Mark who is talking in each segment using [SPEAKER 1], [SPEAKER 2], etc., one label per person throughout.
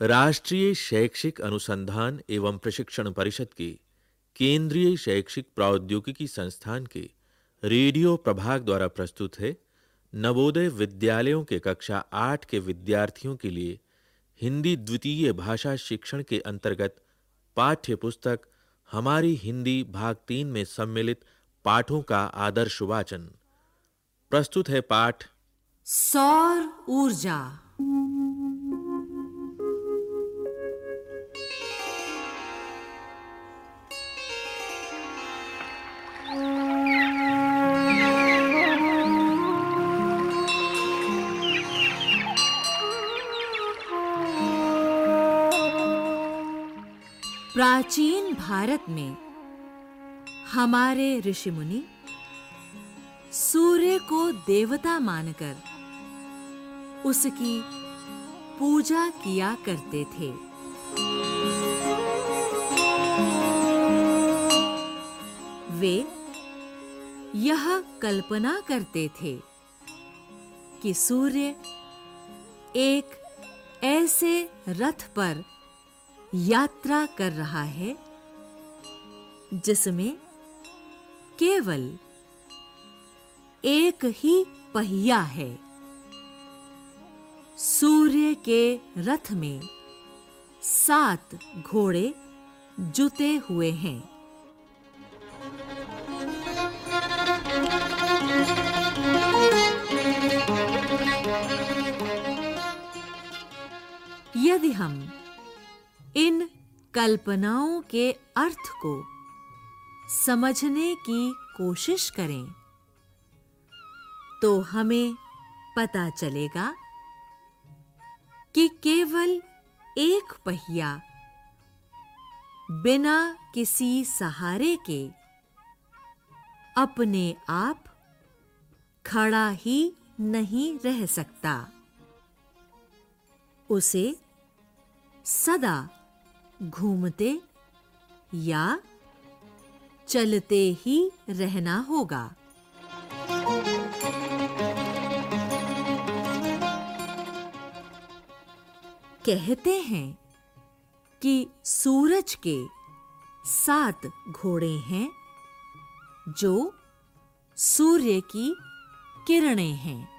[SPEAKER 1] राष्ट्रीय शैक्षिक अनुसंधान एवं प्रशिक्षण परिषद के केंद्रीय शैक्षिक प्रौद्योगिकी संस्थान के रेडियो प्रभाग द्वारा प्रस्तुत है नवोदय विद्यालयों के कक्षा 8 के विद्यार्थियों के लिए हिंदी द्वितीय भाषा शिक्षण के अंतर्गत पाठ्य पुस्तक हमारी हिंदी भाग 3 में सम्मिलित पाठों का आदर्श वाचन। प्रस्तुत है पाठ
[SPEAKER 2] सौर ऊर्जा। प्राचीन भारत में हमारे ऋषि मुनि सूर्य को देवता मानकर उसकी पूजा किया करते थे। वे यह कल्पना करते थे कि सूर्य एक ऐसे रथ पर यात्रा कर रहा है, जिसमें केवल एक ही पहिया है। सूर्य के रथ में सात घोड़े जुते हुए हैं। यदि हम इन कल्पनाओं के अर्थ को समझने की कोशिश करें। तो हमें पता चलेगा कि केवल एक पहिया बिना किसी सहारे के अपने आप खड़ा ही नहीं रह सकता। उसे सदा घूमते या चलते ही रहना होगा। कहते हैं कि सूरज के सात घोड़े हैं जो सूर्य की किरणें हैं।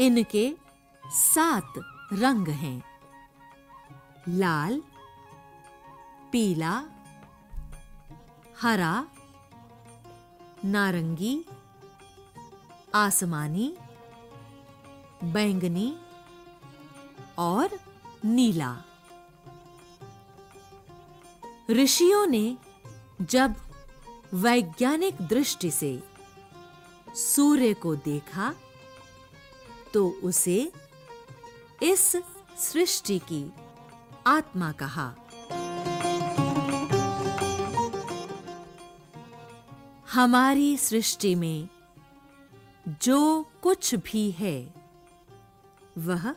[SPEAKER 2] इनके सात रंग हैं। लाल, पीला, हरा, नारंगी, आसमानी, बैंगनी और नीला। ऋषियों ने जब वैज्ञानिक दृष्टि से सूर्य को देखा तो उसे इस सृष्टि की आत्मा कहा। हमारी सृष्टि में जो कुछ भी है, वह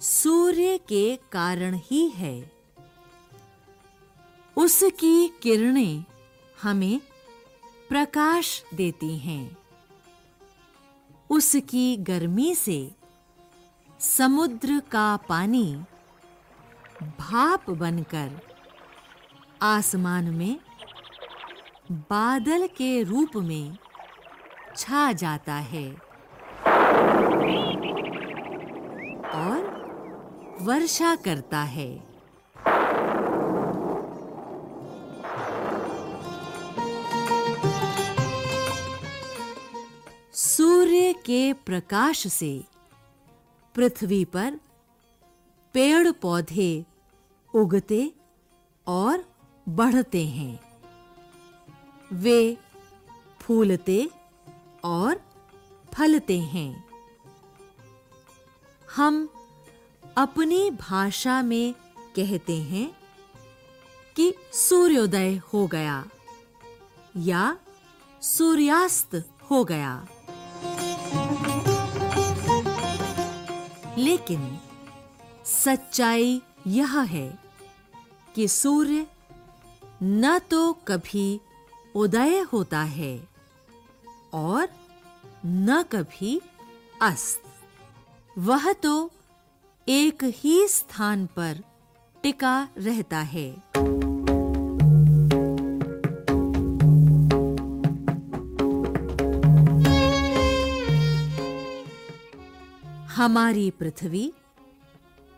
[SPEAKER 2] सूर्य के कारण ही है। उसकी किरणें हमें प्रकाश देती हैं। उसकी गर्मी से समुद्र का पानी भाप बनकर आसमान में बादल के रूप में छा जाता है। और वर्षा करता है। सूर्य के प्रकाश से। पृथ्वी पर पेड़ पौधे उगते और बढ़ते हैं। वे फूलते और फलते हैं। हम अपनी भाषा में कहते हैं कि सूर्योदय हो गया या सूर्यास्त हो गया। लेकिन सच्चाई यह है कि सूर्य न तो कभी उदय होता है और न कभी अस्त। वह तो एक ही स्थान पर टिका रहता है। हमारी पृथ्वी,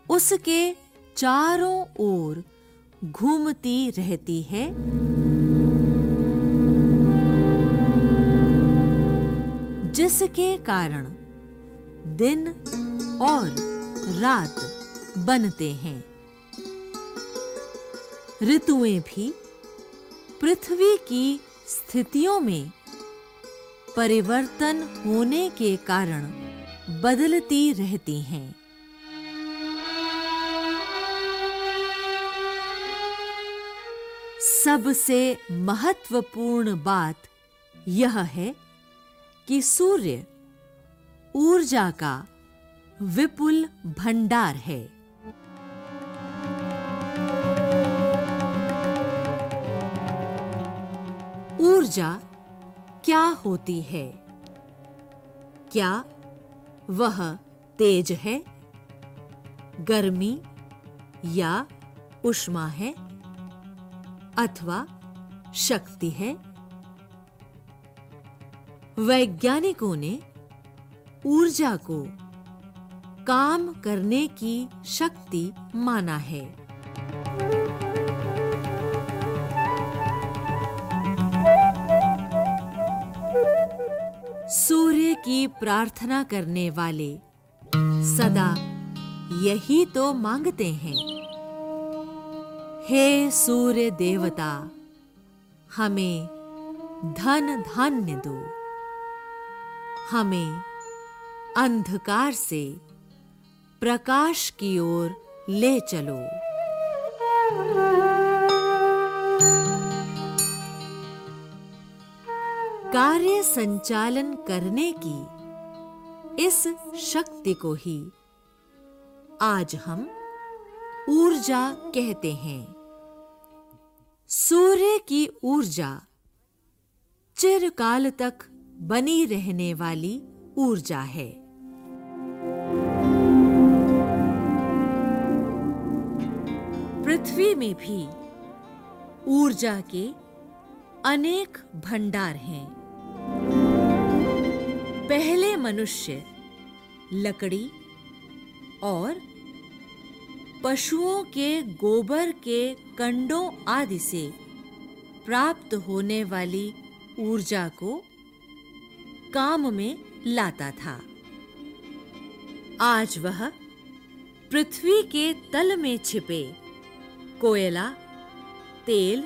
[SPEAKER 2] उसके चारों ओर घूमती रहती है। जिसके कारण दिन और रात बनते हैं। ऋतुएँ भी पृथ्वी की स्थितियों में परिवर्तन होने के कारण बदलती रहती हैं। सबसे महत्वपूर्ण बात यह है कि सूर्य ऊर्जा का विपुल भंडार है। ऊर्जा क्या होती है? क्या वह तेज है, गर्मी या उष्मा है, अथवा शक्ति है। वैज्ञानिकों ने ऊर्जा को काम करने की शक्ति माना है। की प्रार्थना करने वाले। सदा यही तो मांगते हैं। हे सूर्य देवता, हमें धन धान्य दो। हमें अंधकार से प्रकाश की ओर ले चलो। कार्य संचालन करने की इस शक्ति को ही आज हम ऊर्जा कहते हैं। सूर्य की ऊर्जा चिरकाल तक बनी रहने वाली ऊर्जा है। पृथ्वी में भी ऊर्जा के अनेक भंडार हैं। पहले मनुष्य, लकड़ी और पशुओं के गोबर के कंडों आदि से प्राप्त होने वाली ऊर्जा को काम में लाता था। आज वह पृथ्वी के तल में छिपे कोयला, तेल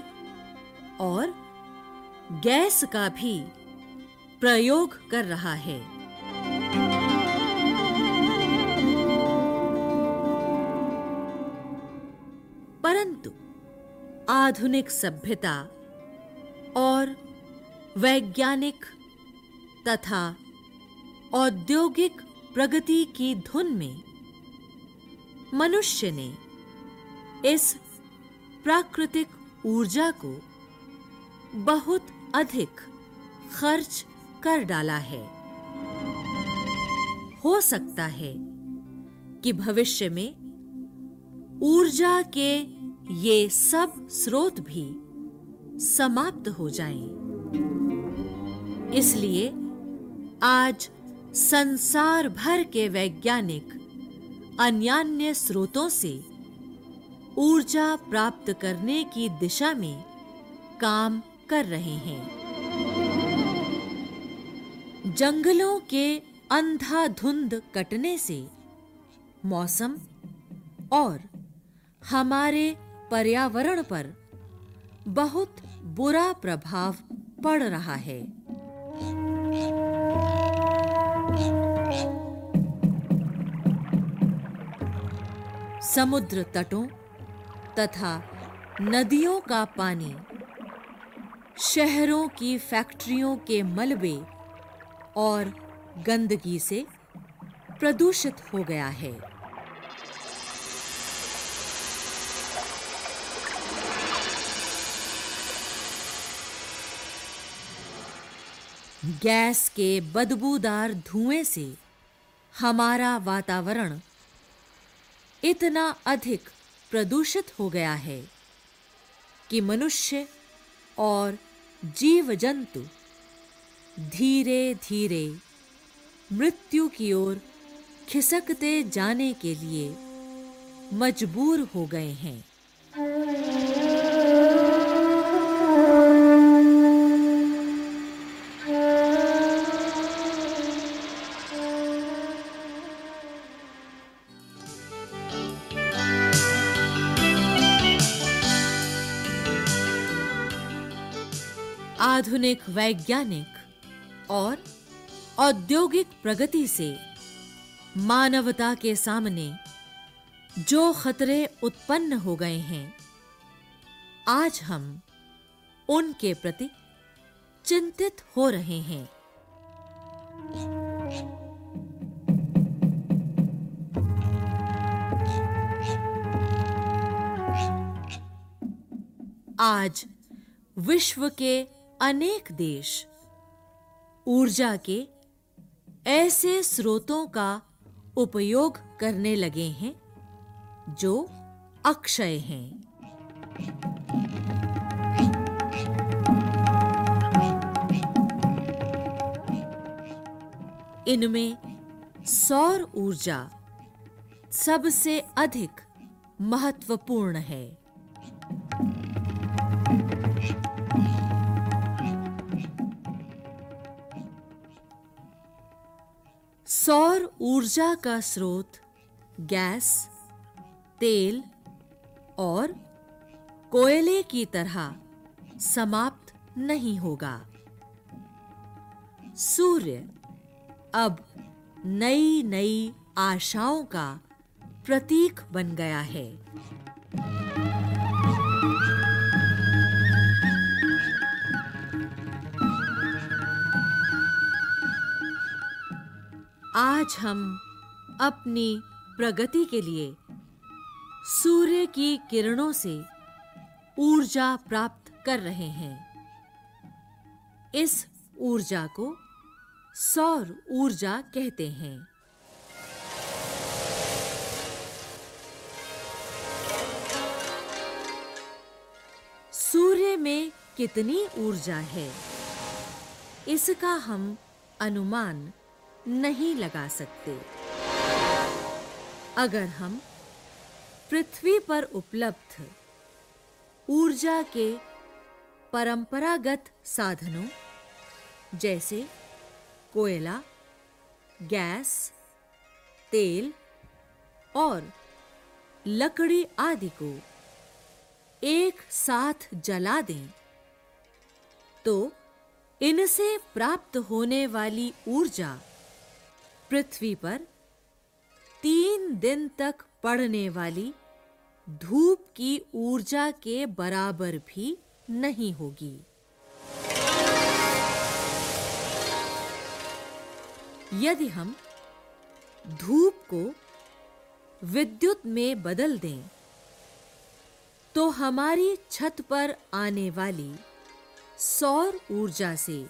[SPEAKER 2] और गैस का भी प्रयोग कर रहा है। परंतु आधुनिक सभ्यता और वैज्ञानिक तथा औद्योगिक प्रगति की धुन में मनुष्य ने इस प्राकृतिक ऊर्जा को बहुत अधिक खर्च कर डाला है हो सकता है कि भविष्य में ऊर्जा के ये सब स्रोत भी समाप्त हो जाएँ। इसलिए आज संसार भर के वैज्ञानिक अन्यान्य स्रोतों से ऊर्जा प्राप्त करने की दिशा में काम कर रहे हैं जंगलों के अंधाधुंध कटने से मौसम और हमारे पर्यावरण पर बहुत बुरा प्रभाव पड़ रहा है। समुद्र तटों तथा नदियों का पानी, शहरों की फैक्ट्रियों के मलबे और गंदगी से प्रदूषित हो गया है। गैस के बदबूदार धुएँ से हमारा वातावरण इतना अधिक प्रदूषित हो गया है कि मनुष्य और जीव जंतु धीरे धीरे मृत्यु की ओर खिसकते जाने के लिए मजबूर हो गए हैं। आधुनिक वैज्ञानिक और औद्योगिक प्रगति से मानवता के सामने जो खतरे उत्पन्न हो गए हैं, आज हम उनके प्रति चिंतित हो रहे हैं। आज विश्व के अनेक देश ऊर्जा के ऐसे स्रोतों का उपयोग करने लगे हैं, जो अक्षय हैं। इनमें सौर ऊर्जा सबसे अधिक महत्वपूर्ण है। सौर ऊर्जा का स्रोत गैस, तेल और कोयले की तरह समाप्त नहीं होगा। सूर्य अब नई नई आशाओं का प्रतीक बन गया है। आज हम अपनी प्रगति के लिए सूर्य की किरणों से ऊर्जा प्राप्त कर रहे हैं। इस ऊर्जा को सौर ऊर्जा कहते हैं। सूर्य में कितनी ऊर्जा है, इसका हम अनुमान नहीं लगा सकते। अगर हम पृथ्वी पर उपलब्ध ऊर्जा के परंपरागत साधनों जैसे कोयला, गैस, तेल और लकड़ी आदि को एक साथ जला दें तो इनसे प्राप्त होने वाली ऊर्जा पृथ्वी पर तीन दिन तक पड़ने वाली धूप की ऊर्जा के बराबर भी नहीं होगी। यदि हम धूप को विद्युत में बदल दें तो हमारी छत पर आने वाली सौर ऊर्जा से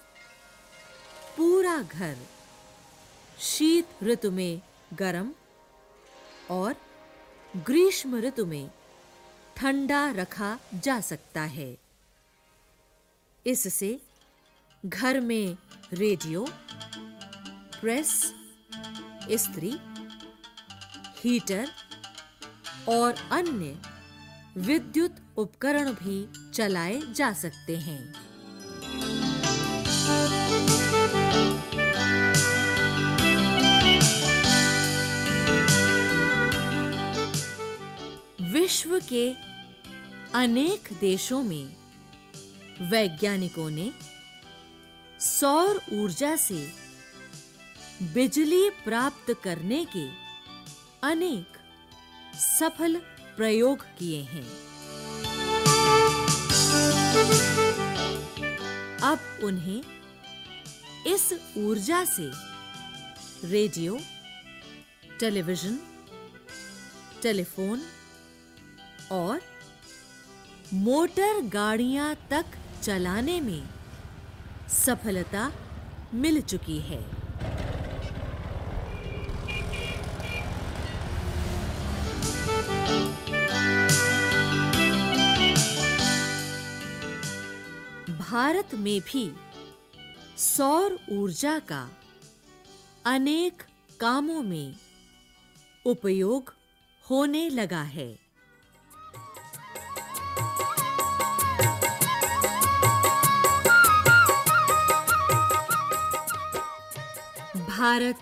[SPEAKER 2] पूरा घर शीत ऋतु में गर्म और ग्रीष्म ऋतु में ठंडा रखा जा सकता है। इससे घर में रेडियो, प्रेस, इस्त्री, हीटर और अन्य विद्युत उपकरण भी चलाए जा सकते हैं। विश्व के अनेक देशों में वैज्ञानिकों ने सौर ऊर्जा से बिजली प्राप्त करने के अनेक सफल प्रयोग किए हैं। अब उन्हें इस ऊर्जा से रेडियो, टेलीविज़न, टेलीफोन और मोटर गाड़ियाँ तक चलाने में सफलता मिल चुकी है। भारत में भी सौर ऊर्जा का अनेक कामों में उपयोग होने लगा है। भारत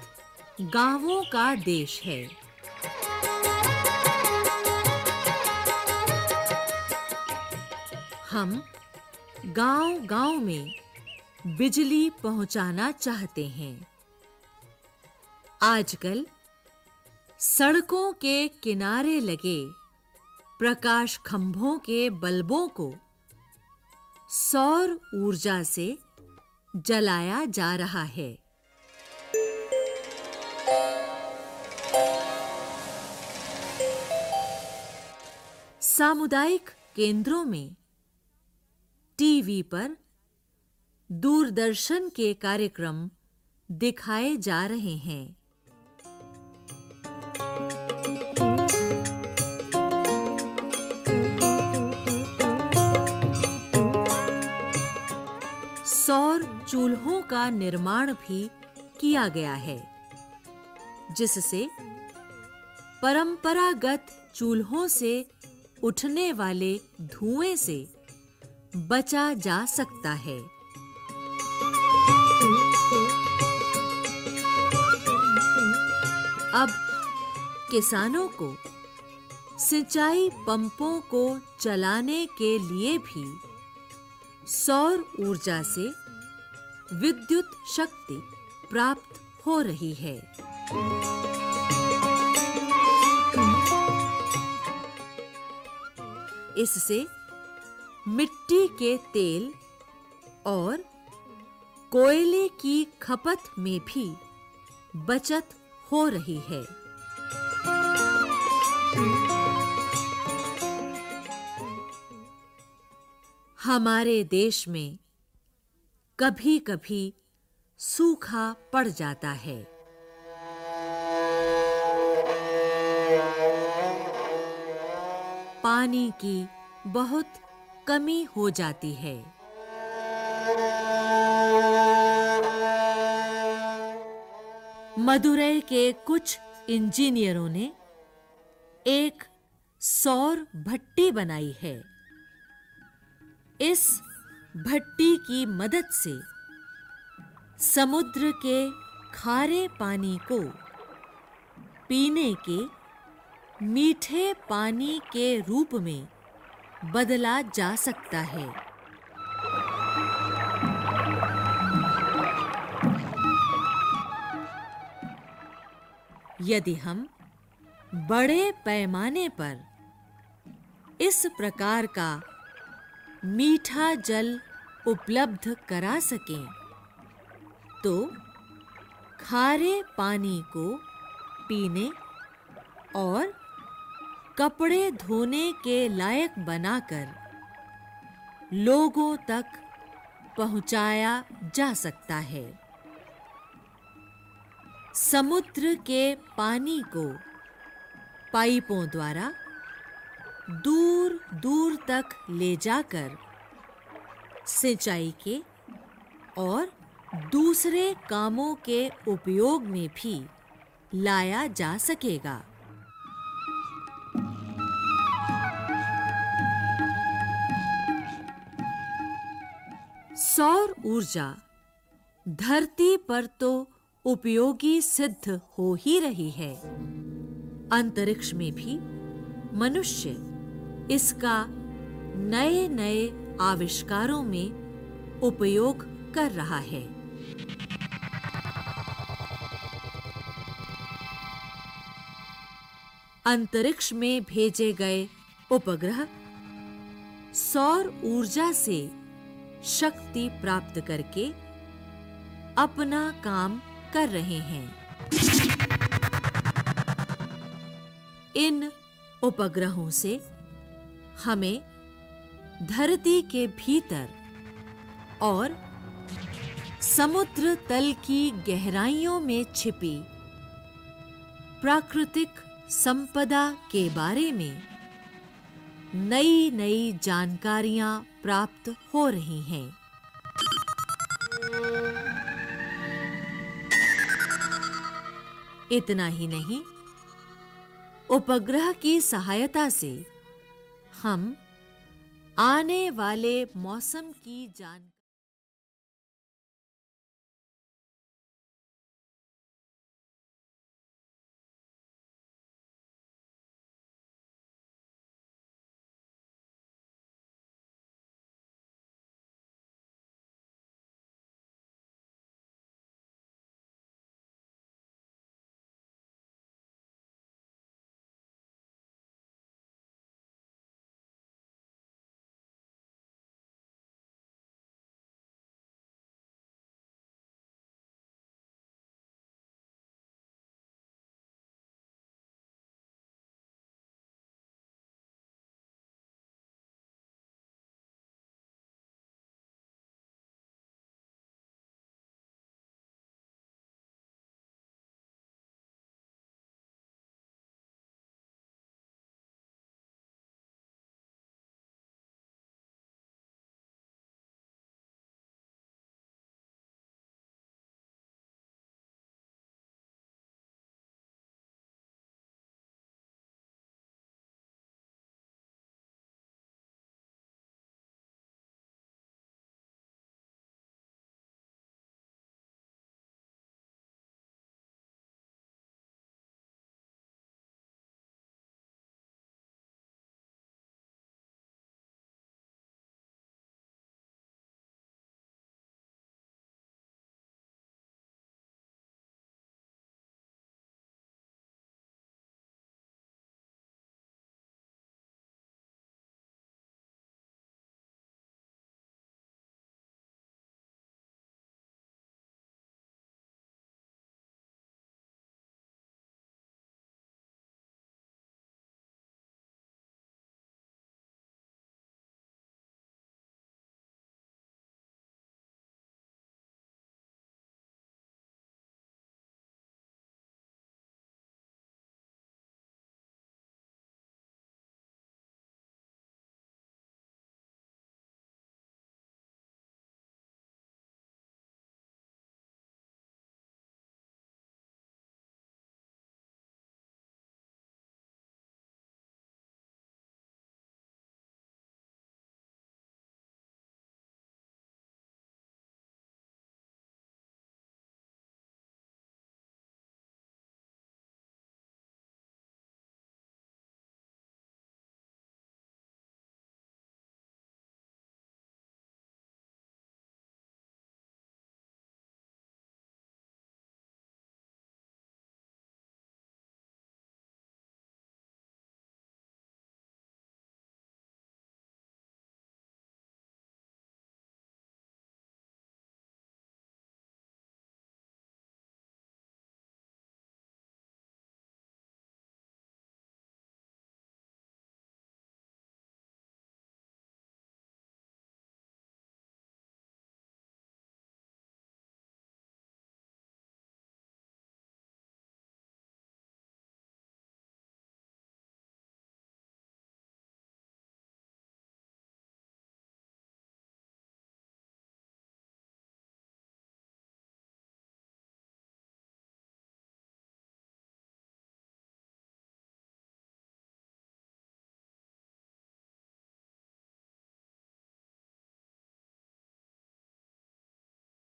[SPEAKER 2] गाँवों का देश है। हम गांव-गांव में बिजली पहुंचाना चाहते हैं। आजकल सड़कों के किनारे लगे प्रकाश खंभों के बल्बों को सौर ऊर्जा से जलाया जा रहा है। सामुदायिक केंद्रों में टीवी पर दूरदर्शन के कार्यक्रम दिखाए जा रहे हैं। सौर चूल्हों का निर्माण भी किया गया है। जिससे परंपरागत चूल्हों से उठने वाले धुएँ से बचा जा सकता है। अब किसानों को सिंचाई पंपों को चलाने के लिए भी सौर ऊर्जा से विद्युत शक्ति प्राप्त हो रही है। इससे मिट्टी के तेल और कोयले की खपत में भी बचत हो रही है। हमारे देश में कभी-कभी सूखा पड़ जाता है। पानी की बहुत कमी हो जाती है। मदुरई के कुछ इंजीनियरों ने एक सौर भट्टी बनाई है। इस भट्टी की मदद से समुद्र के खारे पानी को पीने के मीठे पानी के रूप में बदला जा सकता है। यदि हम बड़े पैमाने पर इस प्रकार का मीठा जल उपलब्ध करा सकें तो खारे पानी को पीने और कपड़े धोने के लायक बनाकर लोगों तक पहुँचाया जा सकता है। समुद्र के पानी को पाइपों द्वारा दूर दूर तक ले जाकर सिंचाई के और दूसरे कामों के उपयोग में भी लाया जा सकेगा। सौर ऊर्जा। धरती पर तो उपयोगी सिद्ध हो ही रही है। अंतरिक्ष में भी मनुष्य इसका नए-नए आविष्कारों में उपयोग कर रहा है। अंतरिक्ष में भेजे गए उपग्रह सौर ऊर्जा से शक्ति प्राप्त करके अपना काम कर रहे हैं। इन उपग्रहों से हमें धरती के भीतर और समुद्र तल की गहराइयों में छिपी प्राकृतिक संपदा के बारे में नई नई जानकारियाँ प्राप्त हो रही हैं। इतना ही नहीं, उपग्रह की सहायता से हम आने वाले मौसम की जान